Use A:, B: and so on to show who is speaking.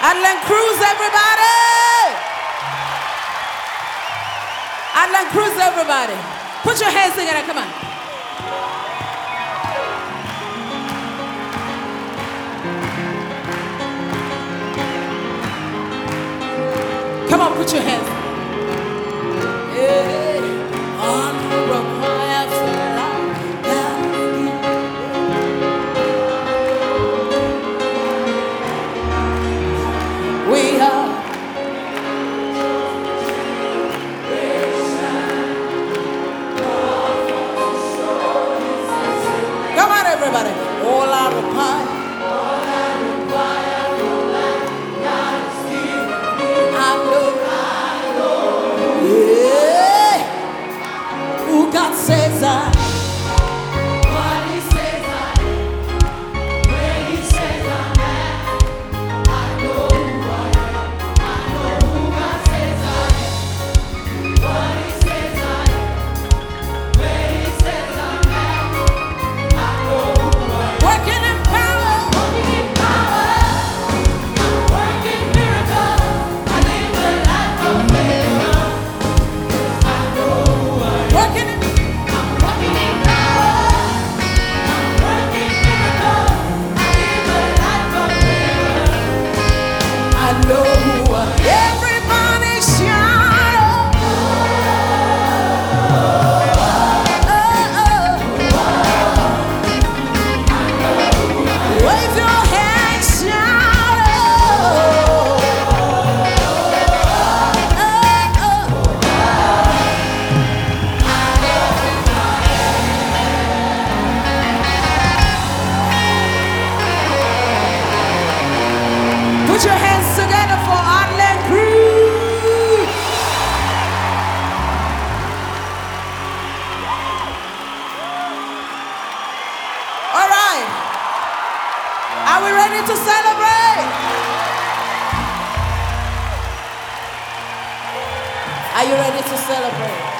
A: Adland Cruz, everybody! Adland Cruz, everybody. Put your hands together, come on. Come on, put your hands. Come on, everybody. All out of pie. I know. Yeah. Who God says Are we ready to celebrate? Are you ready to celebrate?